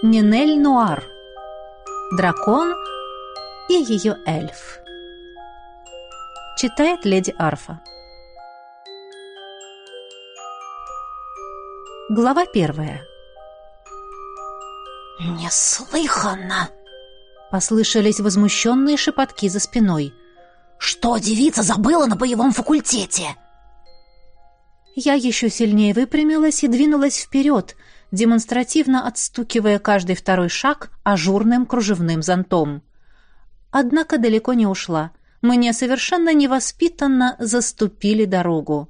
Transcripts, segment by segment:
Нинель Нуар. Дракон и ее эльф. Читает леди Арфа. Глава первая. «Неслыханно!» — послышались возмущенные шепотки за спиной. «Что девица забыла на боевом факультете?» Я еще сильнее выпрямилась и двинулась вперед, демонстративно отстукивая каждый второй шаг ажурным кружевным зонтом. Однако далеко не ушла. Мне совершенно невоспитанно заступили дорогу.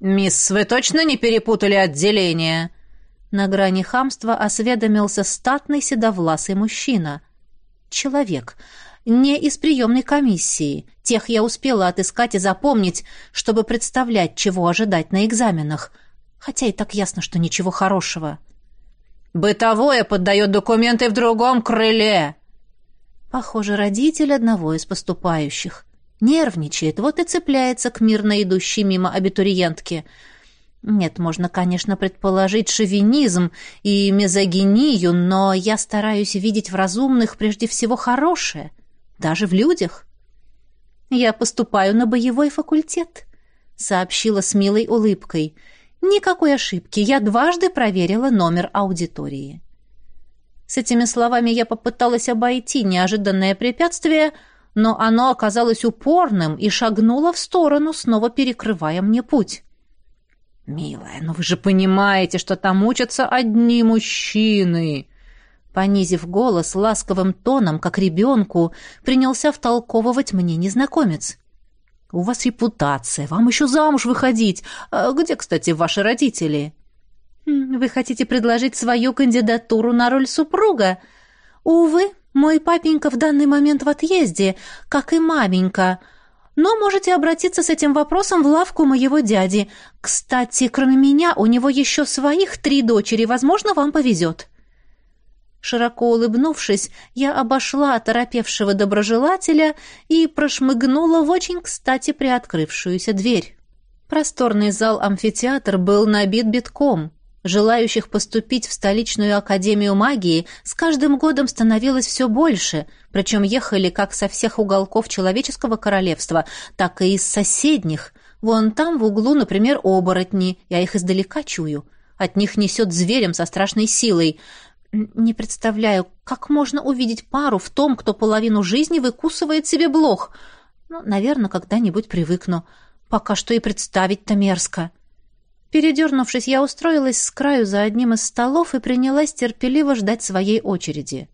«Мисс, вы точно не перепутали отделение?» На грани хамства осведомился статный седовласый мужчина. Человек. Не из приемной комиссии. Тех я успела отыскать и запомнить, чтобы представлять, чего ожидать на экзаменах. Хотя и так ясно, что ничего хорошего. «Бытовое поддает документы в другом крыле!» Похоже, родитель одного из поступающих. Нервничает, вот и цепляется к мирно идущей мимо абитуриентке — нет, можно, конечно, предположить шовинизм и мезогинию, но я стараюсь видеть в разумных прежде всего хорошее, даже в людях. Я поступаю на боевой факультет, сообщила с милой улыбкой. Никакой ошибки, я дважды проверила номер аудитории. С этими словами я попыталась обойти неожиданное препятствие, но оно оказалось упорным и шагнуло в сторону, снова перекрывая мне путь. «Милая, но вы же понимаете, что там учатся одни мужчины!» Понизив голос ласковым тоном, как ребенку, принялся втолковывать мне незнакомец. «У вас репутация, вам еще замуж выходить. А где, кстати, ваши родители?» «Хм, «Вы хотите предложить свою кандидатуру на роль супруга?» «Увы, мой папенька в данный момент в отъезде, как и маменька». Но можете обратиться с этим вопросом в лавку моего дяди. Кстати, кроме меня, у него еще своих три дочери. Возможно, вам повезет». Широко улыбнувшись, я обошла оторопевшего доброжелателя и прошмыгнула в очень кстати приоткрывшуюся дверь. Просторный зал-амфитеатр был набит битком. Желающих поступить в столичную академию магии с каждым годом становилось все больше, причем ехали как со всех уголков человеческого королевства, так и из соседних. Вон там в углу, например, оборотни, я их издалека чую. От них несет зверем со страшной силой. Не представляю, как можно увидеть пару в том, кто половину жизни выкусывает себе блох. Ну, наверное, когда-нибудь привыкну. Пока что и представить-то мерзко. Передернувшись, я устроилась с краю за одним из столов и принялась терпеливо ждать своей очереди.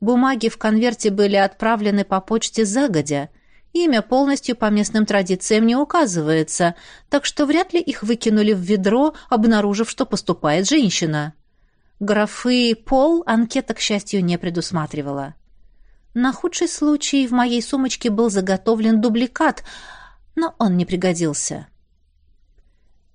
Бумаги в конверте были отправлены по почте загодя. Имя полностью по местным традициям не указывается, так что вряд ли их выкинули в ведро, обнаружив, что поступает женщина. Графы «пол» анкета, к счастью, не предусматривала. На худший случай в моей сумочке был заготовлен дубликат, но он не пригодился.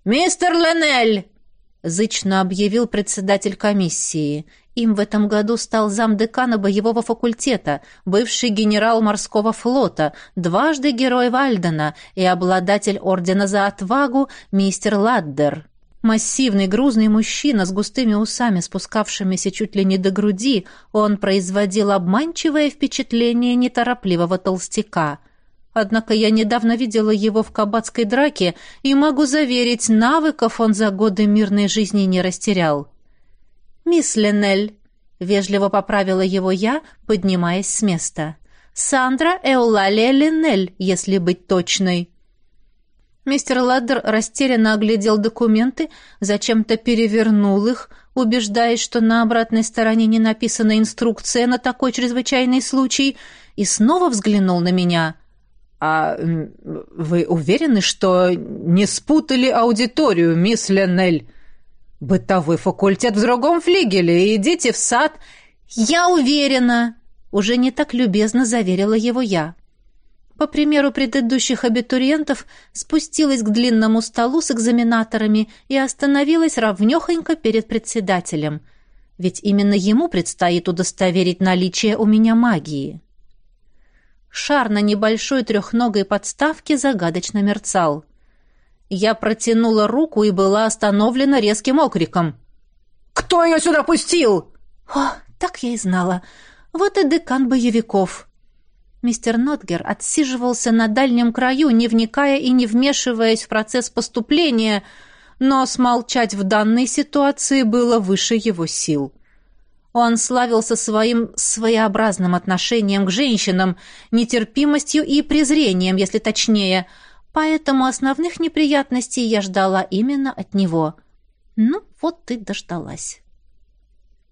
«Мистер Ленель!» — зычно объявил председатель комиссии. Им в этом году стал замдекана боевого факультета, бывший генерал морского флота, дважды герой Вальдена и обладатель ордена за отвагу мистер Ладдер. Массивный грузный мужчина с густыми усами, спускавшимися чуть ли не до груди, он производил обманчивое впечатление неторопливого толстяка — Однако я недавно видела его в кабацкой драке и могу заверить, навыков он за годы мирной жизни не растерял. «Мисс Ленель», — вежливо поправила его я, поднимаясь с места. «Сандра Эулалия Ленель, если быть точной». Мистер Ладдер растерянно оглядел документы, зачем-то перевернул их, убеждаясь, что на обратной стороне не написана инструкция на такой чрезвычайный случай, и снова взглянул на меня — «А вы уверены, что не спутали аудиторию, мисс Ленель? Бытовой факультет в другом флигеле, идите в сад». «Я уверена!» — уже не так любезно заверила его я. По примеру предыдущих абитуриентов, спустилась к длинному столу с экзаменаторами и остановилась равнёхонько перед председателем. Ведь именно ему предстоит удостоверить наличие у меня магии. Шар на небольшой трехногой подставке загадочно мерцал. Я протянула руку и была остановлена резким окриком. «Кто ее сюда пустил?» О, так я и знала. Вот и декан боевиков. Мистер Нотгер отсиживался на дальнем краю, не вникая и не вмешиваясь в процесс поступления, но смолчать в данной ситуации было выше его сил. Он славился своим своеобразным отношением к женщинам, нетерпимостью и презрением, если точнее, поэтому основных неприятностей я ждала именно от него. Ну, вот ты дождалась.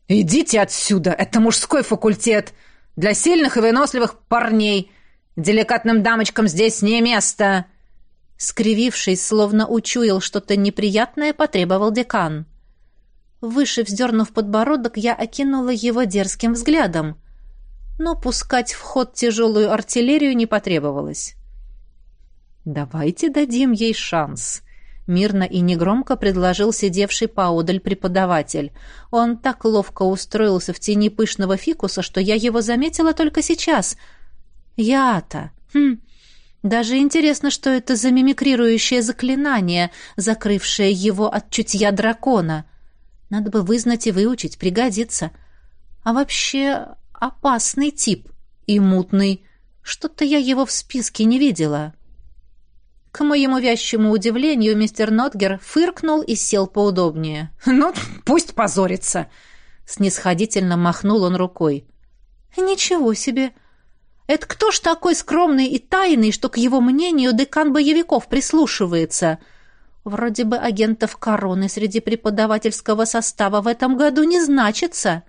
«Идите отсюда! Это мужской факультет! Для сильных и выносливых парней! Деликатным дамочкам здесь не место!» Скривившись, словно учуял что-то неприятное, потребовал декан. Выше вздернув подбородок, я окинула его дерзким взглядом. Но пускать в ход тяжелую артиллерию не потребовалось. «Давайте дадим ей шанс», — мирно и негромко предложил сидевший поодаль преподаватель. Он так ловко устроился в тени пышного фикуса, что я его заметила только сейчас. «Я-то...» хм, даже интересно, что это за мимикрирующее заклинание, закрывшее его от чутья дракона. Надо бы вызнать и выучить, пригодится. А вообще опасный тип и мутный. Что-то я его в списке не видела. К моему вящему удивлению, мистер Нотгер фыркнул и сел поудобнее. «Ну, пусть позорится!» Снисходительно махнул он рукой. «Ничего себе! Это кто ж такой скромный и тайный, что к его мнению декан боевиков прислушивается?» Вроде бы агентов короны среди преподавательского состава в этом году не значится.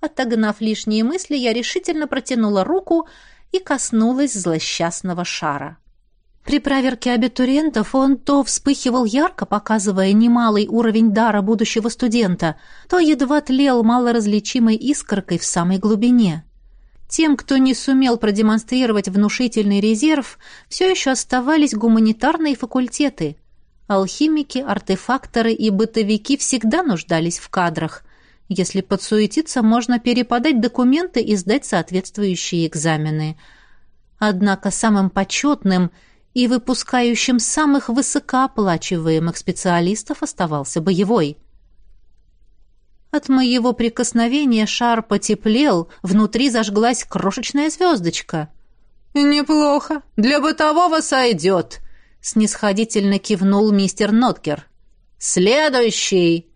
Отогнав лишние мысли, я решительно протянула руку и коснулась злосчастного шара. При проверке абитуриентов он то вспыхивал ярко, показывая немалый уровень дара будущего студента, то едва тлел малоразличимой искоркой в самой глубине. Тем, кто не сумел продемонстрировать внушительный резерв, все еще оставались гуманитарные факультеты, Алхимики, артефакторы и бытовики всегда нуждались в кадрах. Если подсуетиться, можно переподать документы и сдать соответствующие экзамены. Однако самым почетным и выпускающим самых высокооплачиваемых специалистов оставался боевой. От моего прикосновения шар потеплел, внутри зажглась крошечная звездочка. «Неплохо. Для бытового сойдет», снисходительно кивнул мистер Ноткер. «Следующий!»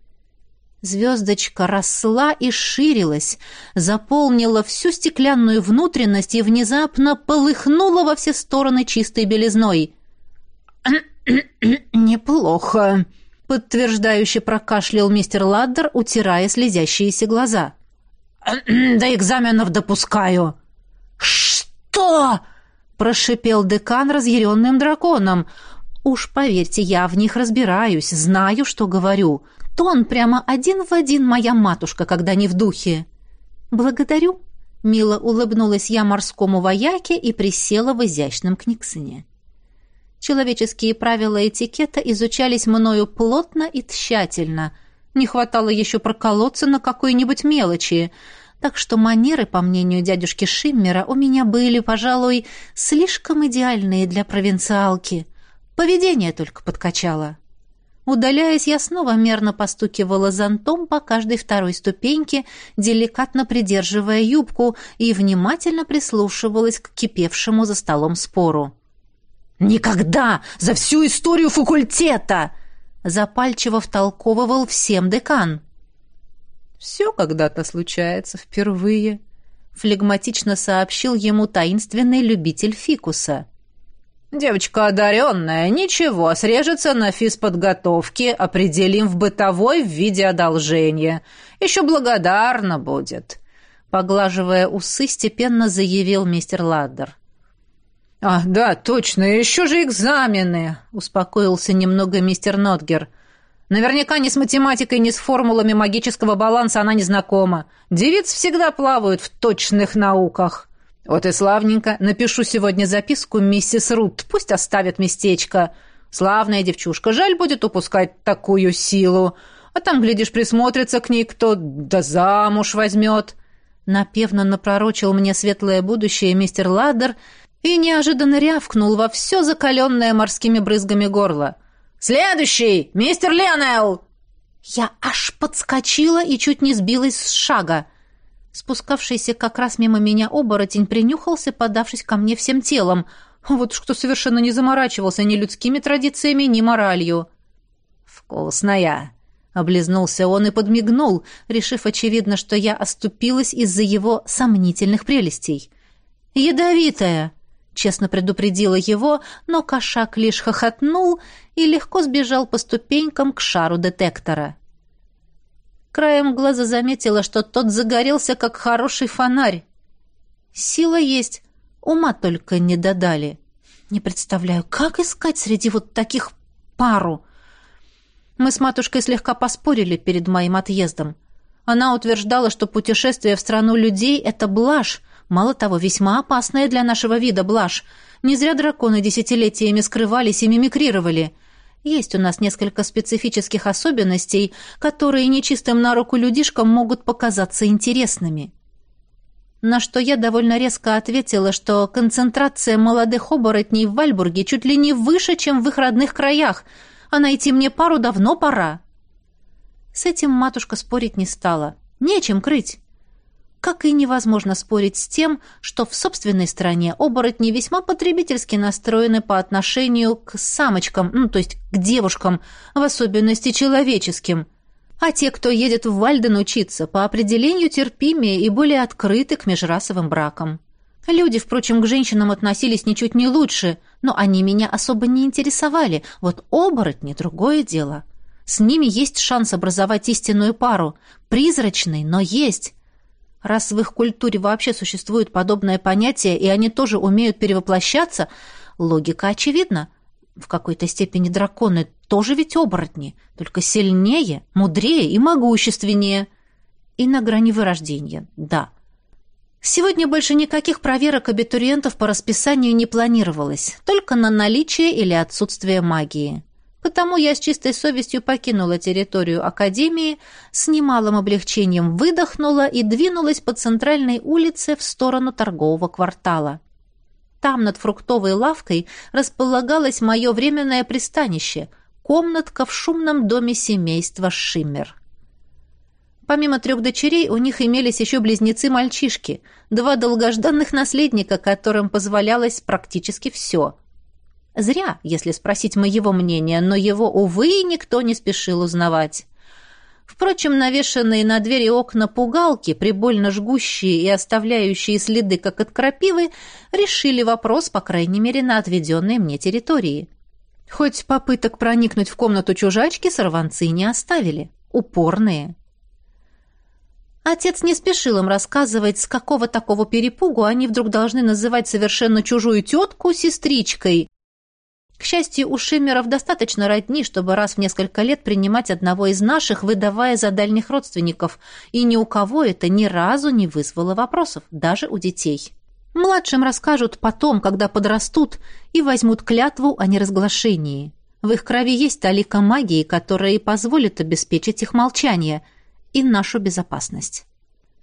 Звездочка росла и ширилась, заполнила всю стеклянную внутренность и внезапно полыхнула во все стороны чистой белизной. «Неплохо», — подтверждающе прокашлял мистер Ладдер, утирая слезящиеся глаза. «До экзаменов допускаю». «Что?» прошипел декан разъяренным драконом. «Уж поверьте, я в них разбираюсь, знаю, что говорю. Тон прямо один в один моя матушка, когда не в духе». «Благодарю», — мило улыбнулась я морскому вояке и присела в изящном книгсоне. Человеческие правила этикета изучались мною плотно и тщательно. Не хватало еще проколоться на какой-нибудь мелочи — так что манеры, по мнению дядюшки Шиммера, у меня были, пожалуй, слишком идеальные для провинциалки. Поведение только подкачало. Удаляясь, я снова мерно постукивала зонтом по каждой второй ступеньке, деликатно придерживая юбку и внимательно прислушивалась к кипевшему за столом спору. «Никогда! За всю историю факультета!» Запальчиво втолковывал всем декан. «Все когда-то случается впервые», — флегматично сообщил ему таинственный любитель фикуса. «Девочка одаренная, ничего, срежется на физподготовке, определим в бытовой в виде одолжения. Еще благодарна будет», — поглаживая усы, степенно заявил мистер Ладдер. «А, да, точно, еще же экзамены», — успокоился немного мистер Нотгер. — Наверняка ни с математикой, ни с формулами магического баланса она не знакома. Девиц всегда плавают в точных науках. Вот и славненько. Напишу сегодня записку миссис Рут. Пусть оставит местечко. Славная девчушка. Жаль будет упускать такую силу. А там, глядишь, присмотрится к ней кто, да замуж возьмет. Напевно напророчил мне светлое будущее мистер Ладдер и неожиданно рявкнул во все закаленное морскими брызгами горло. «Следующий! Мистер Лионел!» Я аж подскочила и чуть не сбилась с шага. Спускавшийся как раз мимо меня оборотень принюхался, подавшись ко мне всем телом. Вот что совершенно не заморачивался ни людскими традициями, ни моралью. «Вкусная!» — облизнулся он и подмигнул, решив, очевидно, что я оступилась из-за его сомнительных прелестей. «Ядовитая!» — честно предупредила его, но кошак лишь хохотнул и легко сбежал по ступенькам к шару детектора. Краем глаза заметила, что тот загорелся, как хороший фонарь. Сила есть, ума только не додали. Не представляю, как искать среди вот таких пару. Мы с матушкой слегка поспорили перед моим отъездом. Она утверждала, что путешествие в страну людей — это блажь, мало того, весьма опасная для нашего вида блажь. Не зря драконы десятилетиями скрывались и мимикрировали. Есть у нас несколько специфических особенностей, которые нечистым на руку людишкам могут показаться интересными. На что я довольно резко ответила, что концентрация молодых оборотней в Вальбурге чуть ли не выше, чем в их родных краях, а найти мне пару давно пора. С этим матушка спорить не стала. Нечем крыть как и невозможно спорить с тем, что в собственной стране оборотни весьма потребительски настроены по отношению к самочкам, ну, то есть к девушкам, в особенности человеческим. А те, кто едет в Вальден учиться, по определению терпимее и более открыты к межрасовым бракам. Люди, впрочем, к женщинам относились ничуть не лучше, но они меня особо не интересовали. Вот оборотни — другое дело. С ними есть шанс образовать истинную пару. Призрачный, но есть. Раз в их культуре вообще существует подобное понятие, и они тоже умеют перевоплощаться, логика очевидна. В какой-то степени драконы тоже ведь оборотни, только сильнее, мудрее и могущественнее. И на грани вырождения, да. Сегодня больше никаких проверок абитуриентов по расписанию не планировалось, только на наличие или отсутствие магии. Потому я с чистой совестью покинула территорию академии, с немалым облегчением выдохнула и двинулась по центральной улице в сторону торгового квартала. Там над фруктовой лавкой располагалось мое временное пристанище — комнатка в шумном доме семейства Шиммер. Помимо трех дочерей у них имелись еще близнецы-мальчишки, два долгожданных наследника, которым позволялось практически все — Зря, если спросить моего мнения, но его, увы, никто не спешил узнавать. Впрочем, навешанные на двери окна пугалки, прибольно жгущие и оставляющие следы, как от крапивы, решили вопрос, по крайней мере, на отведенной мне территории. Хоть попыток проникнуть в комнату чужачки сорванцы не оставили. Упорные. Отец не спешил им рассказывать, с какого такого перепугу они вдруг должны называть совершенно чужую тетку сестричкой, к счастью, у Шиммеров достаточно родни, чтобы раз в несколько лет принимать одного из наших, выдавая за дальних родственников, и ни у кого это ни разу не вызвало вопросов, даже у детей. Младшим расскажут потом, когда подрастут, и возьмут клятву о неразглашении. В их крови есть талика магии, которая и позволит обеспечить их молчание и нашу безопасность.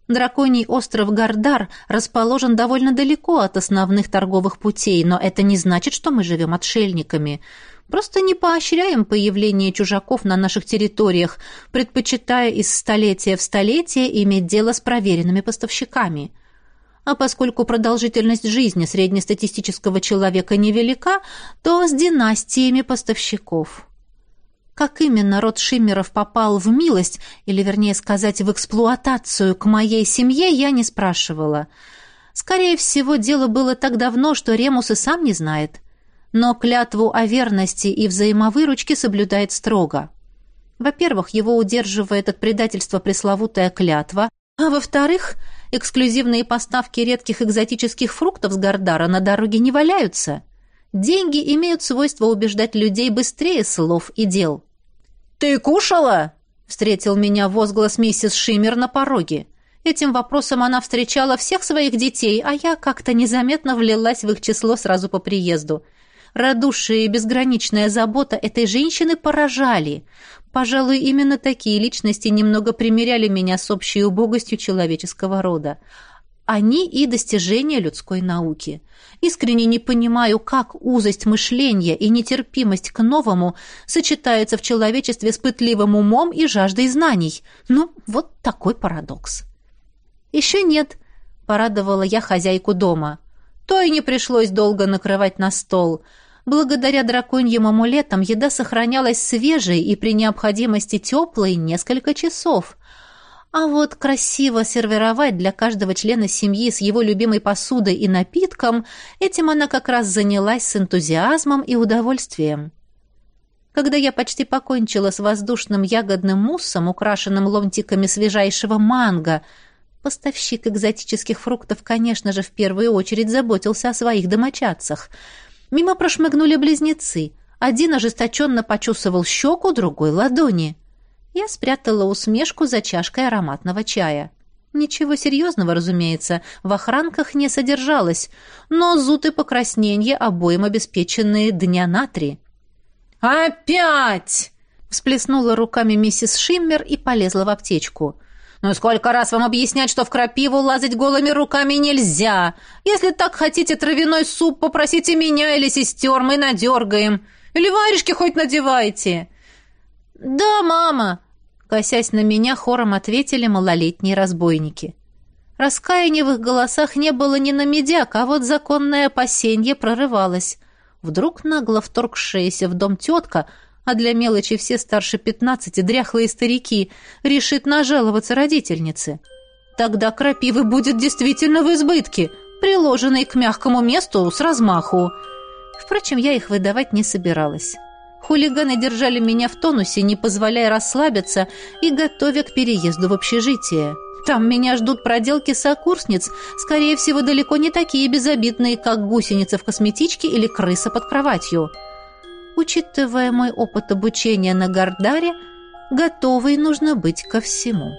Драконий остров Гардар расположен довольно далеко от основных торговых путей, но это не значит, что мы живем отшельниками. Просто не поощряем появление чужаков на наших территориях, предпочитая из столетия в столетие иметь дело с проверенными поставщиками. А поскольку продолжительность жизни среднестатистического человека невелика, то с династиями поставщиков – как именно род Шиммеров попал в милость, или, вернее сказать, в эксплуатацию к моей семье, я не спрашивала. Скорее всего, дело было так давно, что Ремус и сам не знает. Но клятву о верности и взаимовыручке соблюдает строго. Во-первых, его удерживает от предательства пресловутая клятва, а во-вторых, эксклюзивные поставки редких экзотических фруктов с Гордара на дороге не валяются. Деньги имеют свойство убеждать людей быстрее слов и дел. «Ты кушала?» — встретил меня возглас миссис Шиммер на пороге. Этим вопросом она встречала всех своих детей, а я как-то незаметно влилась в их число сразу по приезду. Радушие и безграничная забота этой женщины поражали. Пожалуй, именно такие личности немного примеряли меня с общей убогостью человеческого рода. Они и достижения людской науки. Искренне не понимаю, как узость мышления и нетерпимость к новому сочетаются в человечестве с пытливым умом и жаждой знаний. Ну, вот такой парадокс. «Еще нет», — порадовала я хозяйку дома. То и не пришлось долго накрывать на стол. Благодаря драконьим амулетам еда сохранялась свежей и при необходимости теплой несколько часов. А вот красиво сервировать для каждого члена семьи с его любимой посудой и напитком, этим она как раз занялась с энтузиазмом и удовольствием. Когда я почти покончила с воздушным ягодным муссом, украшенным ломтиками свежайшего манго, поставщик экзотических фруктов, конечно же, в первую очередь заботился о своих домочадцах. Мимо прошмыгнули близнецы. Один ожесточенно почесывал щеку, другой — ладони — я спрятала усмешку за чашкой ароматного чая. Ничего серьезного, разумеется, в охранках не содержалось, но зуд и покраснение обоим обеспеченные дня на три. «Опять!» — всплеснула руками миссис Шиммер и полезла в аптечку. «Ну сколько раз вам объяснять, что в крапиву лазать голыми руками нельзя? Если так хотите травяной суп, попросите меня или сестер, мы надергаем. Или варежки хоть надевайте». «Да, мама!» Косясь на меня, хором ответили малолетние разбойники. Раскаяния в их голосах не было ни на медяк, а вот законное опасенье прорывалось. Вдруг нагло вторгшаяся в дом тетка, а для мелочи все старше пятнадцати дряхлые старики, решит нажаловаться родительнице. Тогда крапивы будет действительно в избытке, приложенной к мягкому месту с размаху. Впрочем, я их выдавать не собиралась. Хулиганы держали меня в тонусе, не позволяя расслабиться и готовя к переезду в общежитие. Там меня ждут проделки сокурсниц, скорее всего, далеко не такие безобидные, как гусеница в косметичке или крыса под кроватью. Учитывая мой опыт обучения на Гардаре, готовой нужно быть ко всему.